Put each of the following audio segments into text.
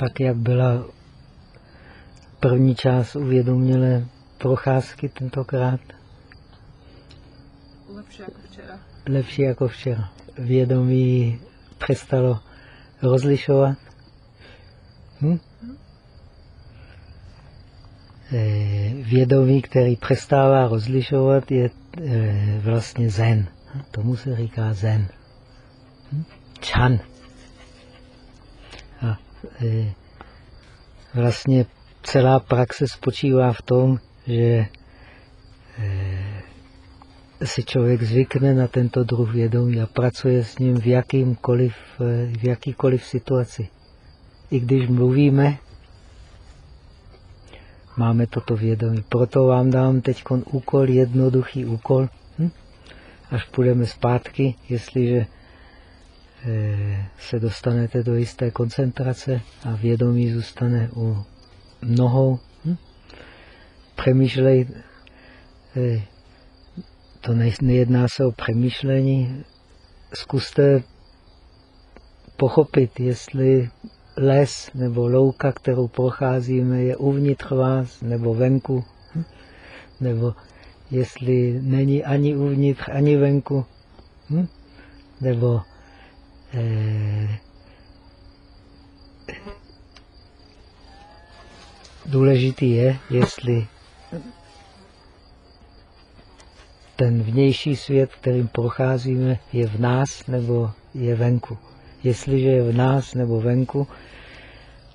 tak, jak byla první část uvědomělé procházky tentokrát? Lepší jako včera. Lepší jako včera. Vědomí přestalo rozlišovat. Hm? Eh, vědomí, který přestává rozlišovat, je eh, vlastně zen. Tomu se říká zen. Hm? Chan. A eh, vlastně celá praxe spočívá v tom, že si člověk zvykne na tento druh vědomí a pracuje s ním v, jakýmkoliv, v jakýkoliv situaci. I když mluvíme, máme toto vědomí. Proto vám dám teď úkol, jednoduchý úkol. Hm? Až půjdeme zpátky, jestliže eh, se dostanete do jisté koncentrace a vědomí zůstane u nohou. Hm? Přemýšlej, eh, to nejedná se o přemýšlení, zkuste pochopit, jestli les nebo louka, kterou procházíme, je uvnitř vás nebo venku, hm? nebo jestli není ani uvnitř, ani venku, hm? nebo důležitý je, jestli ten vnější svět, kterým procházíme, je v nás nebo je venku. Jestliže je v nás nebo venku,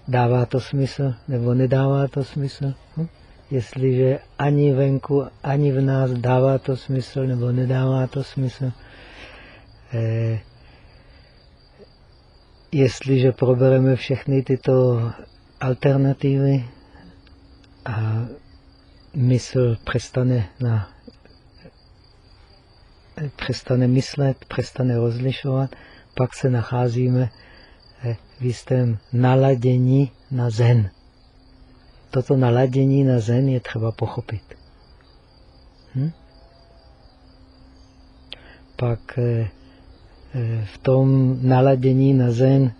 dává to smysl nebo nedává to smysl. Hm? Jestliže ani venku, ani v nás dává to smysl nebo nedává to smysl. Eh, jestliže probereme všechny tyto alternativy a mysl přestane na přestane myslet, přestane rozlišovat, pak se nacházíme eh, v jistém naladění na zen. Toto naladění na zen je třeba pochopit. Hm? Pak eh, eh, v tom naladění na zen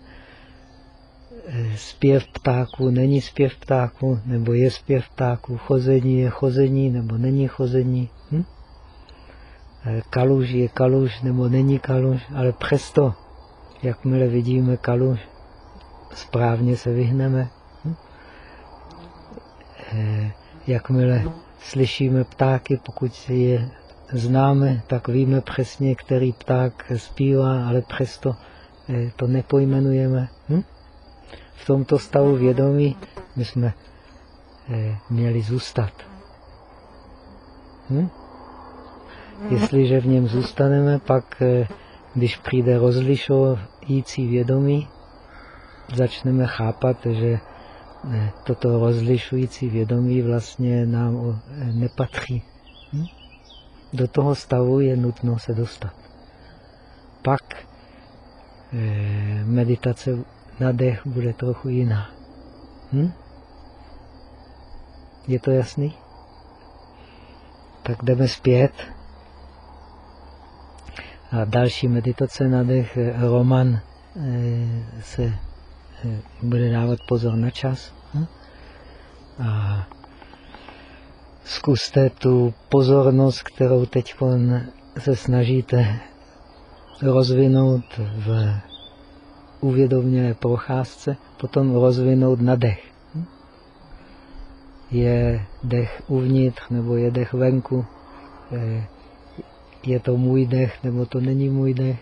zpěv ptáků není zpěv ptáků, nebo je zpěv ptáků, chození je chození, nebo není chození. Hm? kaluž je kaluž nebo není kaluž, ale přesto, jakmile vidíme kaluž, správně se vyhneme. Hm? Eh, jakmile slyšíme ptáky, pokud je známe, tak víme přesně, který pták zpívá, ale přesto eh, to nepojmenujeme. Hm? V tomto stavu vědomí my jsme eh, měli zůstat. Hm? Jestliže v něm zůstaneme, pak, eh, když přijde rozlišující vědomí, začneme chápat, že eh, toto rozlišující vědomí vlastně nám eh, nepatří. Hm? Do toho stavu je nutno se dostat. Pak meditace na dech bude trochu jiná. Hm? Je to jasný? Tak jdeme zpět. A další meditace na dech, Roman eh, se eh, bude dávat pozor na čas. Hm? A zkuste tu pozornost, kterou teď se snažíte rozvinout v uvědomělé procházce, potom rozvinout na dech. Je dech uvnitř nebo je dech venku? je to můj dech, nebo to není můj dech.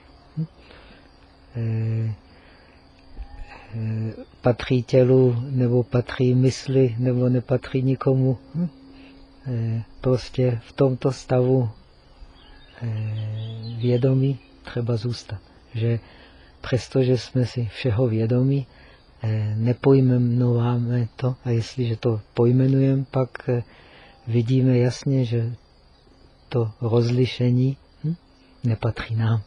Patří tělu, nebo patří mysli, nebo nepatří nikomu. Prostě v tomto stavu vědomí třeba zůstat. Že přestože jsme si všeho vědomí, nepojmenováme to a jestliže to pojmenujeme, pak vidíme jasně, že to rozlišení hm, nepatří nám.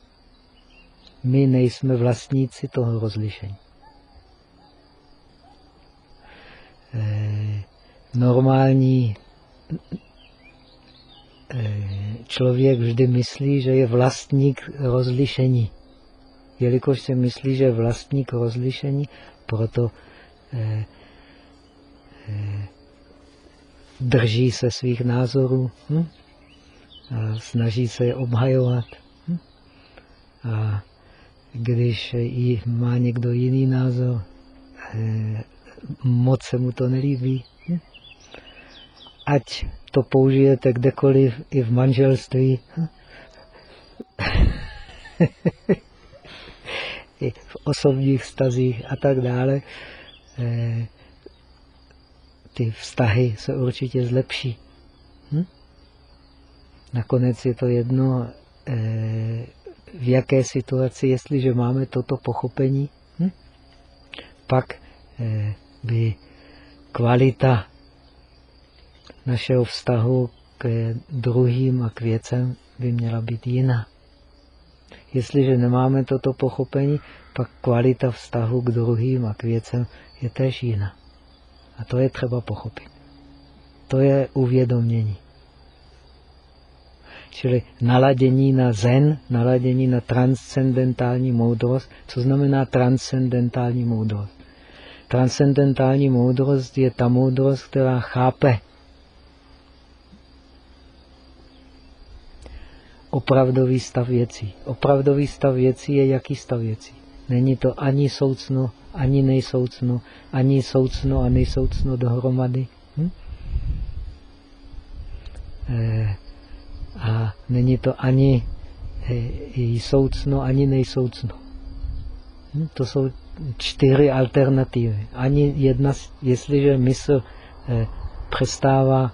My nejsme vlastníci toho rozlišení. E, normální člověk vždy myslí, že je vlastník rozlišení. Jelikož se myslí, že je vlastník rozlišení, proto eh, eh, drží se svých názorů hm? a snaží se je obhajovat. Hm? A když jí má někdo jiný názor, eh, moc se mu to nelíbí, hm? ať to použijete kdekoliv, i v manželství, hm? osobních stazích a tak dále, eh, ty vztahy se určitě zlepší. Hm? Nakonec je to jedno, eh, v jaké situaci, jestliže máme toto pochopení, hm? pak eh, by kvalita našeho vztahu k druhým a k věcem by měla být jiná. Jestliže nemáme toto pochopení, pak kvalita vztahu k druhým a k věcem je též jiná. A to je třeba pochopit. To je uvědomění. Čili naladění na zen, naladění na transcendentální moudrost. Co znamená transcendentální moudrost? Transcendentální moudrost je ta moudrost, která chápe opravdový stav věcí. Opravdový stav věcí je jaký stav věcí? Není to ani soucno, ani nejsoucno, ani soucno a nejsoucno dohromady. Hm? E, a není to ani e, soucno, ani nejsoucno. Hm? To jsou čtyři alternativy. Ani jedna, jestliže mysl e, přestává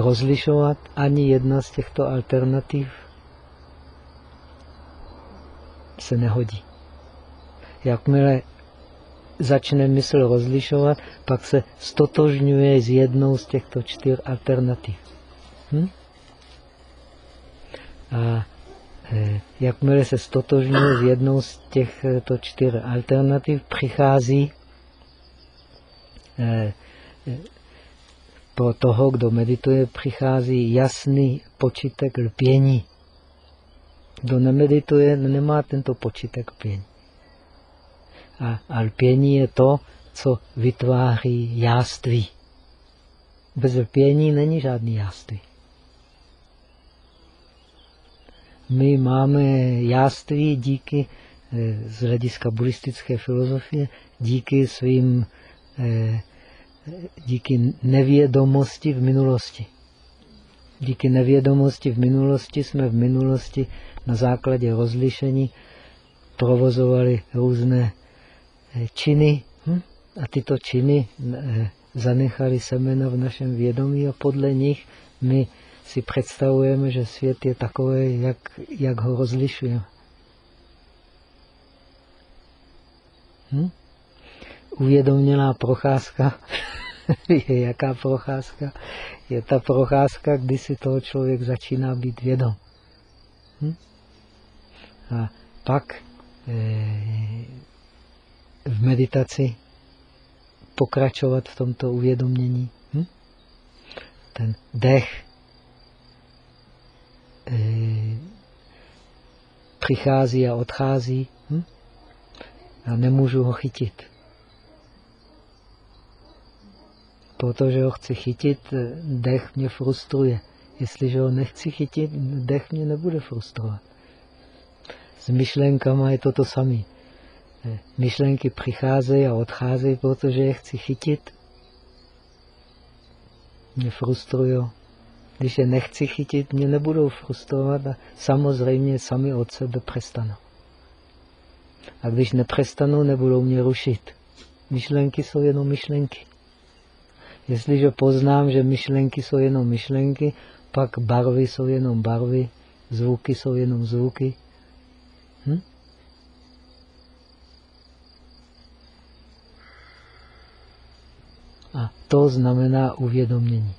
rozlišovat, ani jedna z těchto alternativ se nehodí. Jakmile začne mysl rozlišovat, pak se stotožňuje s jednou z těchto čtyř alternativ. Hm? A e, jakmile se stotožňuje s jednou z těchto čtyř alternativ, přichází e, e, pro toho, kdo medituje, přichází jasný počítek lpění. Kdo nemedituje, nemá tento počítek lpění. A, a lpění je to, co vytváří jáství. Bez lpění není žádný jáství. My máme jáství díky, eh, z hlediska buddhistické filozofie, díky svým, eh, díky nevědomosti v minulosti. Díky nevědomosti v minulosti jsme v minulosti na základě rozlišení provozovali různé Eh, činy hm? a tyto činy eh, zanechali semena v našem vědomí a podle nich my si představujeme, že svět je takový, jak, jak ho rozlišujeme. Hm? Uvědomělá procházka je jaká procházka? Je ta procházka, kdy si toho člověk začíná být vědom. Hm? A pak eh, v meditaci pokračovat v tomto uvědomění. Hm? Ten dech e, přichází a odchází hm? a nemůžu ho chytit. Protože ho chci chytit, dech mě frustruje. Jestliže ho nechci chytit, dech mě nebude frustrovat. S myšlenkama je to to samé myšlenky přicházejí a odcházejí, protože je chci chytit. Mě frustrují. Když je nechci chytit, mě nebudou frustrovat a samozřejmě sami od sebe přestanou. A když nepřestanou, nebudou mě rušit. Myšlenky jsou jenom myšlenky. Jestliže poznám, že myšlenky jsou jenom myšlenky, pak barvy jsou jenom barvy, zvuky jsou jenom zvuky. Hm? A to znamená uvědomění.